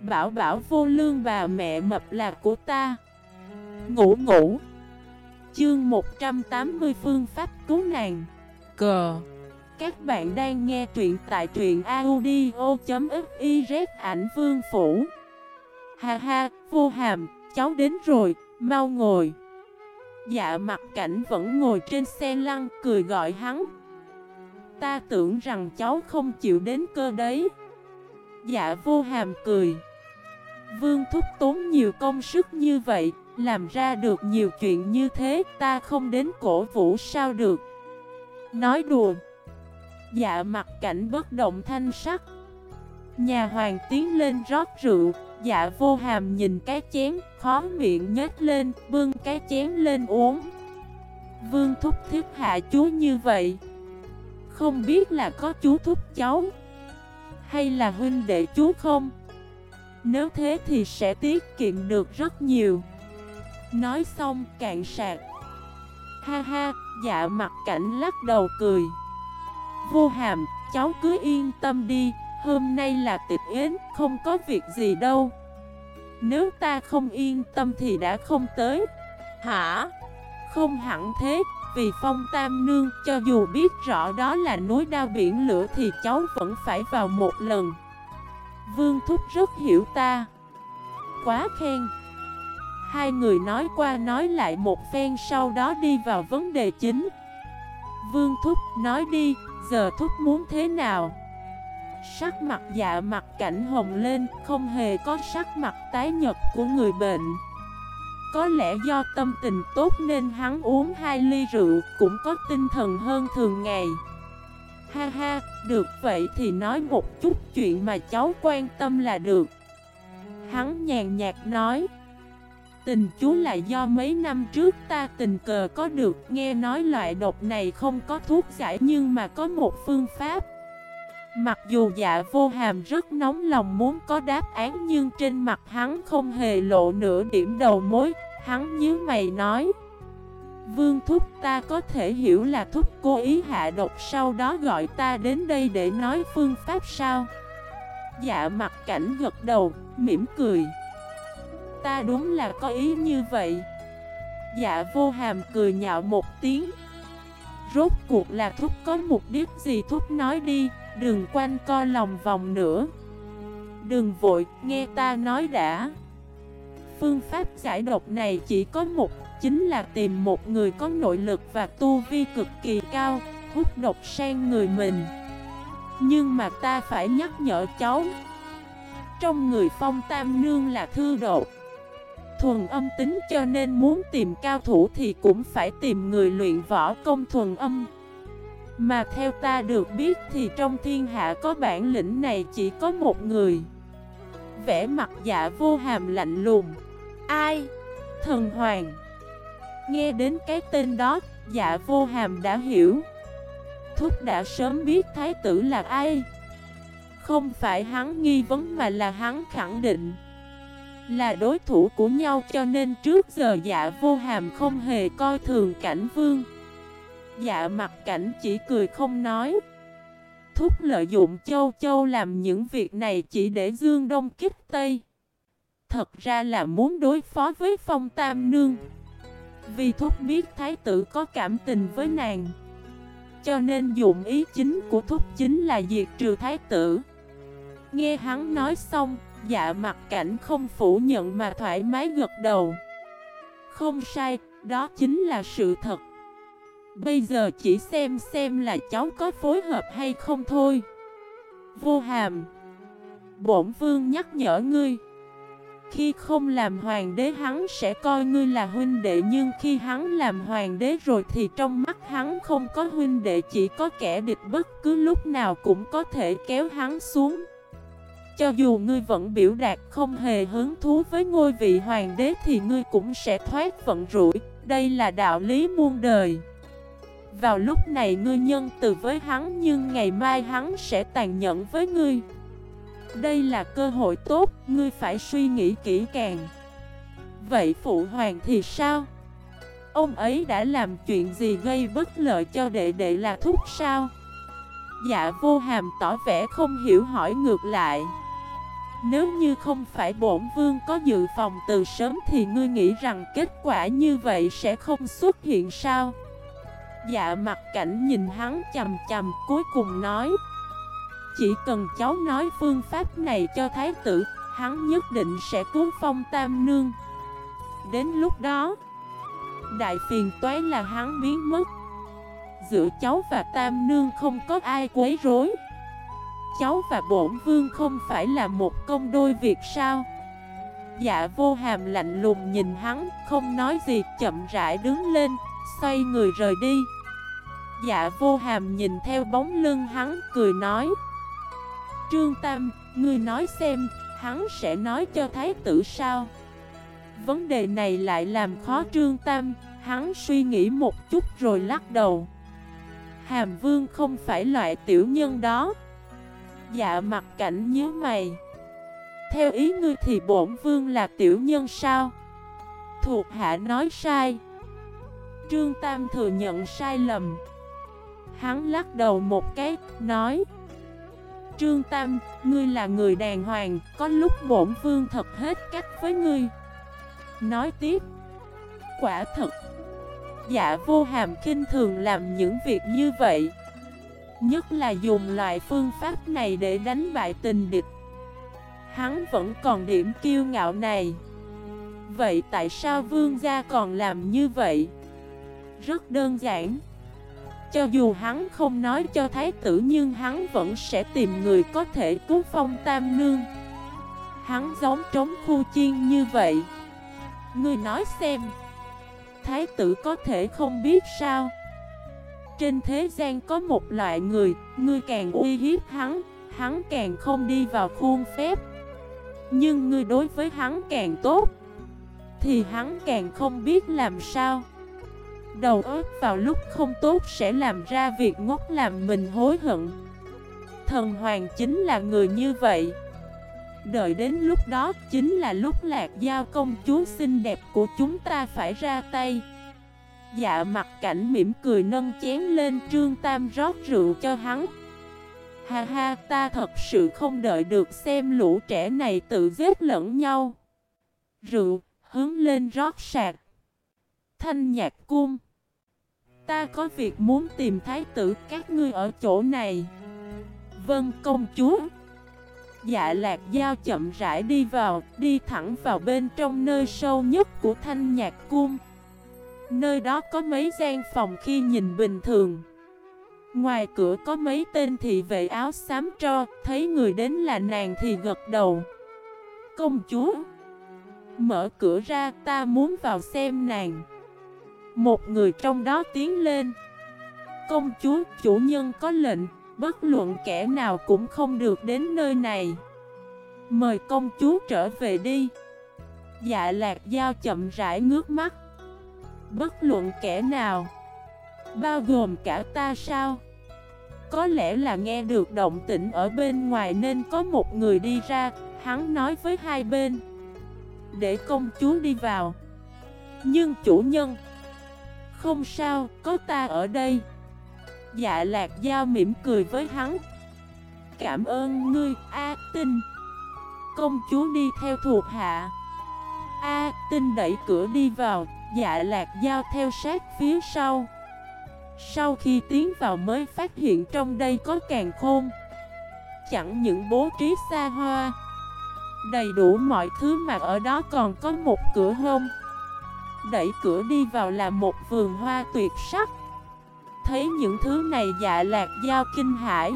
Bảo bảo vô lương bà mẹ mập là của ta. Ngủ ngủ. Chương 180 phương pháp cứu nàng. Cờ Các bạn đang nghe truyện tại truyện audio.xyz ảnh vương phủ. Ha ha, vô hàm, cháu đến rồi, mau ngồi. Dạ mặt cảnh vẫn ngồi trên xe lăn cười gọi hắn. Ta tưởng rằng cháu không chịu đến cơ đấy. Dạ vô hàm cười. Vương thúc tốn nhiều công sức như vậy, Làm ra được nhiều chuyện như thế, Ta không đến cổ vũ sao được. Nói đùa. Dạ mặt cảnh bất động thanh sắc. Nhà hoàng tiến lên rót rượu. Dạ vô hàm nhìn cái chén, Khó miệng nhếch lên, Bưng cái chén lên uống. Vương thúc thiết hạ chú như vậy. Không biết là có chú thúc cháu, Hay là huynh đệ chú không? Nếu thế thì sẽ tiết kiệm được rất nhiều. Nói xong cạn sạc. Ha ha, dạ mặt cảnh lắc đầu cười. Vô hàm, cháu cứ yên tâm đi Hôm nay là tịch yến, không có việc gì đâu. Nếu ta không yên tâm thì đã không tới. Hả? Không hẳn thế, vì phong tam nương cho dù biết rõ đó là núi đao biển lửa thì cháu vẫn phải vào một lần. Vương Thúc rất hiểu ta. Quá khen. Hai người nói qua nói lại một phen sau đó đi vào vấn đề chính. Vương Thúc nói đi, giờ Thúc muốn thế nào? Sắc mặt dạ mặt cảnh hồng lên, không hề có sắc mặt tái nhật của người bệnh. Có lẽ do tâm tình tốt nên hắn uống hai ly rượu, cũng có tinh thần hơn thường ngày. Ha ha, được vậy thì nói một chút chuyện mà cháu quan tâm là được. Hắn nhàn nhạt nói. Tình chú là do mấy năm trước ta tình cờ có được nghe nói loại độc này không có thuốc giải nhưng mà có một phương pháp. Mặc dù dạ vô hàm rất nóng lòng muốn có đáp án nhưng trên mặt hắn không hề lộ nửa điểm đầu mối Hắn nhớ mày nói. Vương Thúc ta có thể hiểu là Thúc cố ý hạ độc sau đó gọi ta đến đây để nói phương pháp sao? Dạ mặt cảnh gật đầu, mỉm cười. Ta đúng là có ý như vậy. Dạ vô hàm cười nhạo một tiếng. Rốt cuộc là Thúc có mục đích gì? Thúc nói đi Đừng quanh co lòng vòng nữa. Đừng vội, nghe ta nói đã. Phương pháp giải độc này chỉ có một, Chính là tìm một người có nội lực và tu vi cực kỳ cao, Hút độc sang người mình. Nhưng mà ta phải nhắc nhở cháu. Trong người phong tam nương là thư độc. Thuần âm tính cho nên muốn tìm cao thủ thì cũng phải tìm người luyện võ công thuần âm. Mà theo ta được biết thì trong thiên hạ có bản lĩnh này chỉ có một người. Vẽ mặt dạ vô hàm lạnh lùng. Ai? Thần Hoàng. Nghe đến cái tên đó, dạ vô hàm đã hiểu. Thúc đã sớm biết thái tử là ai. Không phải hắn nghi vấn mà là hắn khẳng định. Là đối thủ của nhau cho nên trước giờ dạ vô hàm không hề coi thường cảnh vương. Dạ mặt cảnh chỉ cười không nói. Thúc lợi dụng châu châu làm những việc này chỉ để dương đông kích tây. Thật ra là muốn đối phó với phong tam nương. Vì Thúc biết thái tử có cảm tình với nàng Cho nên dụng ý chính của Thúc chính là diệt trừ thái tử. Nghe hắn nói xong Dạ mặt cảnh không phủ nhận mà thoải mái gật đầu. Không sai, đó chính là sự thật. Bây giờ chỉ xem xem là cháu có phối hợp hay không thôi. Vô hàm Bổn vương nhắc nhở ngươi. Khi không làm hoàng đế hắn sẽ coi ngươi là huynh đệ, Nhưng khi hắn làm hoàng đế rồi thì trong mắt hắn không có huynh đệ, Chỉ có kẻ địch. Bất cứ lúc nào cũng có thể kéo hắn xuống. Cho dù ngươi vẫn biểu đạt không hề hứng thú với ngôi vị hoàng đế Thì ngươi cũng sẽ thoát vận rủi. Đây là đạo lý muôn đời. Vào lúc này ngươi nhân từ với hắn, nhưng ngày mai hắn sẽ tàn nhẫn với ngươi. Đây là cơ hội tốt, ngươi phải suy nghĩ kỹ càng Vậy phụ hoàng thì sao? Ông ấy đã làm chuyện gì gây bất lợi cho đệ đệ là thúc sao? Dạ vô hàm tỏ vẻ không hiểu hỏi ngược lại Nếu như không phải bổn vương có dự phòng từ sớm thì ngươi nghĩ rằng kết quả như vậy sẽ không xuất hiện sao? Dạ mặt cảnh nhìn hắn chầm chầm cuối cùng nói chỉ cần cháu nói phương pháp này cho thái tử, Hắn nhất định sẽ cứu phong tam nương. Đến lúc đó, Đại phiền toái là hắn biến mất. Giữa cháu và tam nương không có ai quấy rối. Cháu và bổn vương không phải là một công đôi việc sao? Dạ vô hàm lạnh lùng nhìn hắn, Không nói gì, chậm rãi đứng lên, Xoay người rời đi. Dạ vô hàm nhìn theo bóng lưng hắn, cười nói Trương Tam, ngươi nói xem Hắn sẽ nói cho thái tử sao? Vấn đề này lại làm khó Trương Tam Hắn suy nghĩ một chút rồi lắc đầu. Hàm Vương không phải loại tiểu nhân đó. Dạ mặt cảnh nhớ mày. Theo ý ngươi thì bổn vương là tiểu nhân sao? Thuộc hạ nói sai. Trương Tam thừa nhận sai lầm. Hắn lắc đầu một cái, nói Trương Tam, ngươi là người đàng hoàng Có lúc bổn vương thật hết cách với ngươi. Nói tiếp. Quả thật. Dạ vô hàm kinh thường làm những việc như vậy. Nhất là dùng loại phương pháp này để đánh bại tình địch. Hắn vẫn còn điểm kiêu ngạo này. Vậy tại sao vương gia còn làm như vậy? Rất đơn giản. Cho dù hắn không nói cho thái tử Nhưng hắn vẫn sẽ tìm người có thể cứu phong tam nương Hắn giống trống khu chiên như vậy Ngươi nói xem Thái tử có thể không biết sao trên thế gian có một loại người, ngươi càng uy hiếp hắn, hắn càng không đi vào khuôn phép. Nhưng ngươi đối với hắn càng tốt, thì hắn càng không biết làm sao. Đầu óc vào lúc không tốt sẽ làm ra việc ngốc làm mình hối hận. Thần hoàng chính là người như vậy. Đợi đến lúc đó chính là lúc lạc giao công chúa xinh đẹp của chúng ta phải ra tay. Dạ mặt cảnh mỉm cười nâng chén lên Trương Tam rót rượu cho hắn Ha ha, ta thật sự không đợi được xem lũ trẻ này tự giết lẫn nhau Rượu, hướng lên rót sạc Thanh nhạc cung Ta có việc muốn tìm thái tử, các ngươi ở chỗ này. Vâng công chúa. Dạ lạc dao chậm rãi đi vào, Đi thẳng vào bên trong nơi sâu nhất của thanh nhạc cung. Nơi đó có mấy gian phòng khi nhìn bình thường. Ngoài cửa có mấy tên thị vệ áo xám tro, Thấy người đến là nàng thì gật đầu. Công chúa, Mở cửa ra, ta muốn vào xem nàng. Một người trong đó tiến lên. Công chúa, chủ nhân có lệnh, Bất luận kẻ nào cũng không được đến nơi này. Mời công chúa trở về đi. Dạ lạc dao chậm rãi ngước mắt. Bất luận kẻ nào, Bao gồm cả ta sao? Có lẽ là nghe được động tĩnh ở bên ngoài nên có một người đi ra, Hắn nói với hai bên. Để công chúa đi vào. Nhưng chủ nhân không sao, có ta ở đây. Dạ lạc giao mỉm cười với hắn. Cảm ơn ngươi, A Tinh. Công chúa đi theo thuộc hạ. A Tinh đẩy cửa đi vào Dạ lạc giao theo sát phía sau. Sau khi tiến vào mới phát hiện trong đây có càng khôn. Chẳng những bố trí xa hoa Đầy đủ mọi thứ mà ở đó còn có một cửa hông. Đẩy cửa đi vào là một vườn hoa tuyệt sắc. Thấy những thứ này dạ lạc giao kinh hải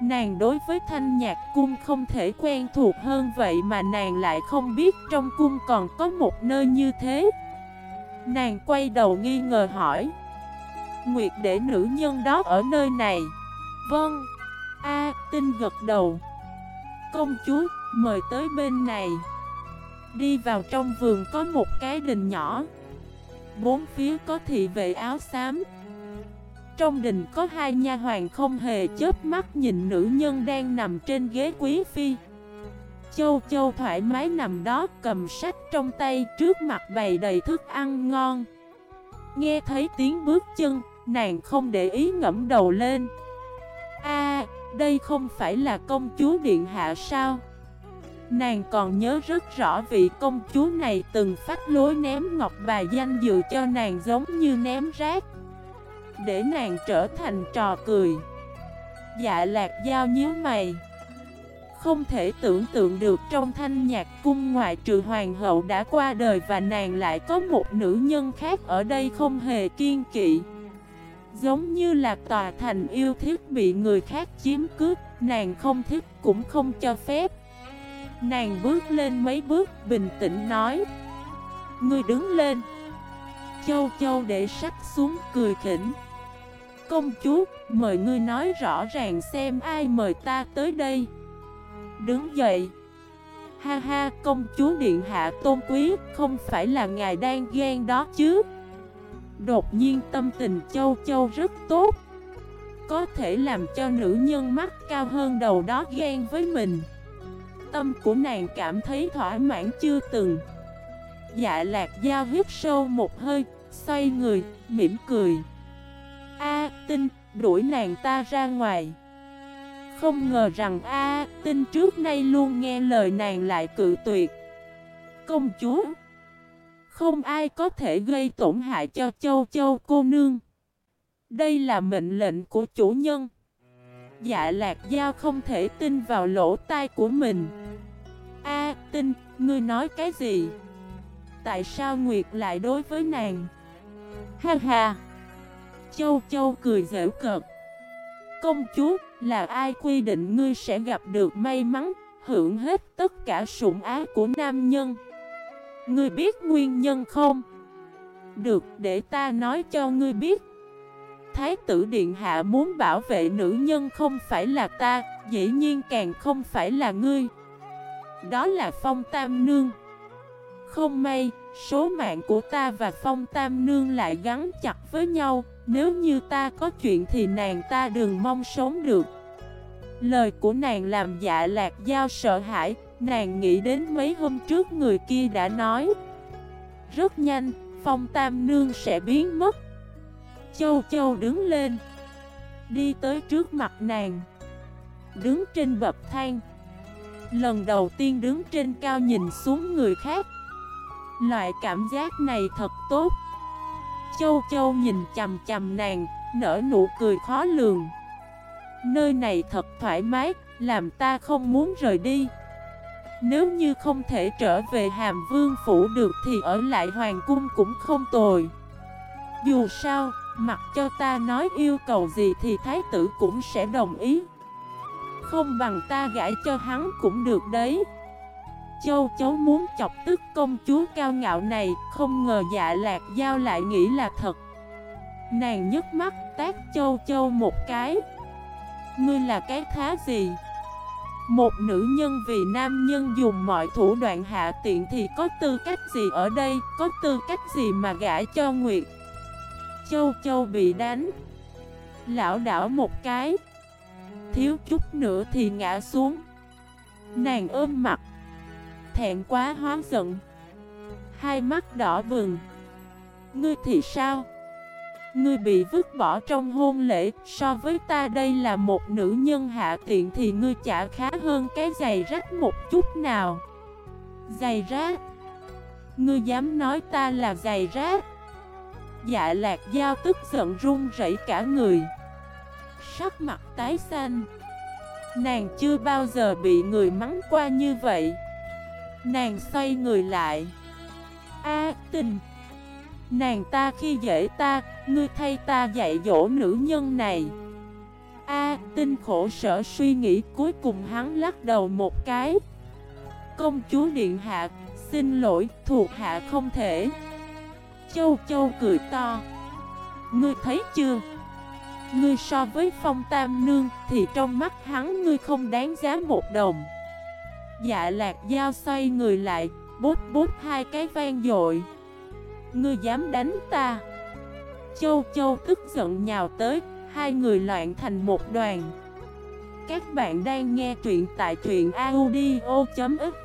Nàng đối với thanh nhạc cung không thể quen thuộc hơn vậy mà nàng lại không biết trong cung còn có một nơi như thế. Nàng quay đầu nghi ngờ hỏi, Nguyệt để nữ nhân đó ở nơi này? Vâng. A tinh gật đầu, Công chúa, mời tới bên này. Đi vào trong vườn có một cái đình nhỏ. Bốn phía có thị vệ áo xám. Trong đình có hai nha hoàng không hề chớp mắt nhìn nữ nhân đang nằm trên ghế quý phi. Châu Châu thoải mái nằm đó cầm sách trong tay trước mặt bày đầy thức ăn ngon. Nghe thấy tiếng bước chân, nàng không để ý ngẫm đầu lên. A, đây không phải là công chúa điện hạ sao? Nàng còn nhớ rất rõ vị công chúa này từng phát lối ném ngọc bài danh dự cho nàng giống như ném rác, Để nàng trở thành trò cười. Dạ lạc giao nhíu mày. Không thể tưởng tượng được trong thanh nhạc cung ngoại trừ hoàng hậu đã qua đời Và nàng lại có một nữ nhân khác ở đây không hề kiên kỵ. Giống như là tòa thành yêu thiết bị người khác chiếm cướp Nàng không thích cũng không cho phép. Nàng bước lên mấy bước bình tĩnh nói. Ngươi đứng lên. Châu châu để sách xuống cười khỉnh. Công chúa, mời ngươi nói rõ ràng xem ai mời ta tới đây. Đứng dậy. Ha ha, công chúa điện hạ tôn quý, không phải là ngài đang ghen đó chứ. Đột nhiên tâm tình châu châu rất tốt. Có thể làm cho nữ nhân mắt cao hơn đầu đó ghen với mình. Tâm của nàng cảm thấy thỏa mãn chưa từng. Dạ lạc dao hít sâu một hơi Xoay người, mỉm cười. A tinh, đuổi nàng ta ra ngoài. Không ngờ rằng A tinh trước nay luôn nghe lời nàng lại cự tuyệt. Công chúa Không ai có thể gây tổn hại cho châu châu cô nương. Đây là mệnh lệnh của chủ nhân. Dạ lạc giao không thể tin vào lỗ tai của mình A tin, ngươi nói cái gì? Tại sao Nguyệt lại đối với nàng? Ha ha Châu Châu cười dễ cợt Công chúa, là ai quy định ngươi sẽ gặp được may mắn Hưởng hết tất cả sủng ái của nam nhân Ngươi biết nguyên nhân không? Được, để ta nói cho ngươi biết Thái tử Điện Hạ muốn bảo vệ nữ nhân không phải là ta Dĩ nhiên càng không phải là ngươi. Đó là Phong Tam Nương. Không may, số mạng của ta và Phong Tam Nương lại gắn chặt với nhau Nếu như ta có chuyện thì nàng ta đừng mong sống được. Lời của nàng làm dạ lạc giao sợ hãi Nàng nghĩ đến mấy hôm trước người kia đã nói. Rất nhanh, Phong Tam Nương sẽ biến mất. Châu Châu đứng lên. Đi tới trước mặt nàng. Đứng trên bậc thang. Lần đầu tiên đứng trên cao nhìn xuống người khác. Loại cảm giác này thật tốt. Châu Châu nhìn chầm chầm nàng, Nở nụ cười khó lường. Nơi này thật thoải mái, Làm ta không muốn rời đi. Nếu như không thể trở về Hàm Vương Phủ được Thì ở lại Hoàng Cung cũng không tồi. Dù sao Mặc cho ta nói yêu cầu gì thì thái tử cũng sẽ đồng ý Không bằng ta gãi cho hắn cũng được đấy Châu chấu muốn chọc tức công chúa cao ngạo này, Không ngờ dạ lạc giao lại nghĩ là thật Nàng nhấc mắt tác châu châu một cái Ngươi là cái thá gì? Một nữ nhân vì nam nhân dùng mọi thủ đoạn hạ tiện thì có tư cách gì ở đây? Có tư cách gì mà gã cho Nguyệt? Châu Châu bị đánh. Lão đảo một cái. Thiếu chút nữa thì ngã xuống. Nàng ôm mặt. Thẹn quá hóa giận. Hai mắt đỏ bừng. Ngươi thì sao? Ngươi bị vứt bỏ trong hôn lễ, So với ta đây là một nữ nhân hạ tiện Thì ngươi chả khá hơn cái giày rách một chút nào. Giày rách? Ngươi dám nói ta là giày rách? Dạ lạc dao tức giận run rẩy cả người. Sắc mặt tái xanh. Nàng chưa bao giờ bị người mắng qua như vậy. Nàng xoay người lại. A, tình. Nàng ta khi dễ ta, Ngươi thay ta dạy dỗ nữ nhân này. A tinh khổ sở suy nghĩ Cuối cùng hắn lắc đầu một cái. Công chúa Điện Hạ, Xin lỗi, thuộc hạ không thể. Châu Châu cười to. Ngươi thấy chưa? Ngươi so với phong tam nương Thì trong mắt hắn ngươi không đáng giá một đồng. Dạ lạc dao xoay người lại, Bút bút hai cái vang dội. Ngươi dám đánh ta? Châu Châu tức giận nhào tới, Hai người loạn thành một đoàn. Các bạn đang nghe truyện tại truyện audio.fif